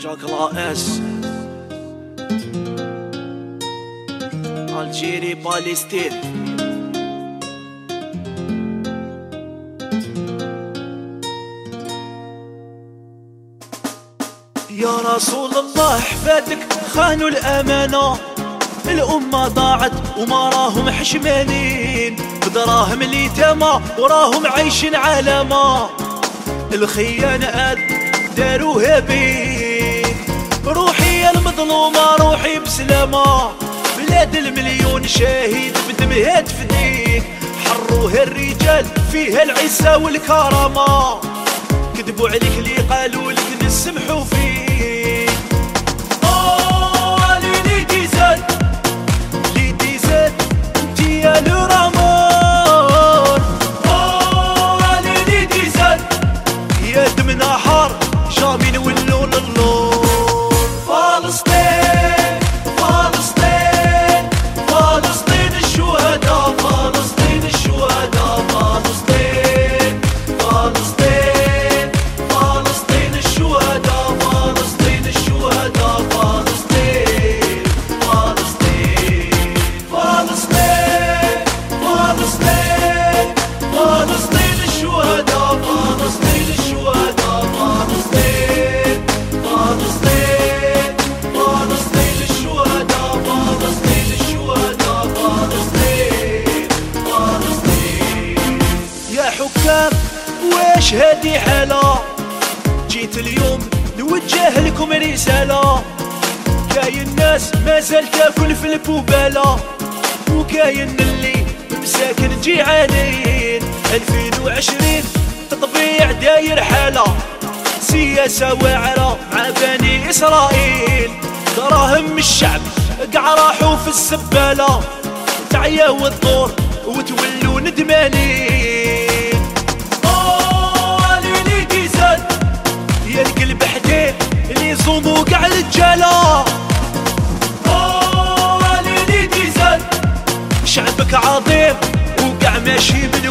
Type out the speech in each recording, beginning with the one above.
جاك رائس الجيري باليستين يا رسول الله احفادك خانوا الأمانة. الأمة ضاعت وما راهم حشمانين. بدراهم اليتامى وراهم عايشين علامة الخيانات داروها بين روحي المظلومة روحي بسلامة. بلاد المليون شاهد بدمها تفديك حروها الرجال فيها العزة والكرامة. كذبوا عليك اللي قالوا لك نسمحوا فيك. حكام واش هادي حالة جيت اليوم نوجه لكم رسالة. كاين ناس مازال تاكل في البوبالة. وكاين اللي مساكن جيعانين. 2020 تطبيع داير حالة. سياسة واعرة مع بني إسرائيل. دراهم الشعب قاع راحوا في الزبالة تعياو الدور وتولوا ندمانين. ماشي من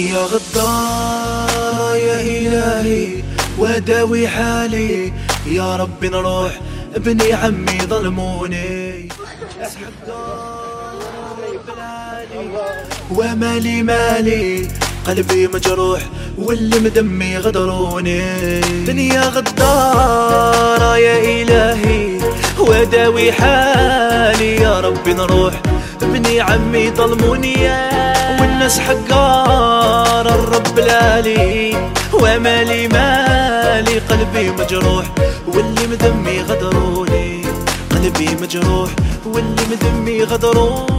دنيا غدارة يا إلهي وداوي حالي. يا ربي نروح ابني عمي ظلموني. ومالي مالي قلبي مجروح واللي مدمي غدروني. دنيا غدارة يا إلهي وداوي حالي. ربي نروح ابني عمي ظلموني. والناس حقار الرب لالي ومالي مالي قلبي مجروح. واللي مدمي غدروني. قلبي مجروح واللي مدمي غدروني.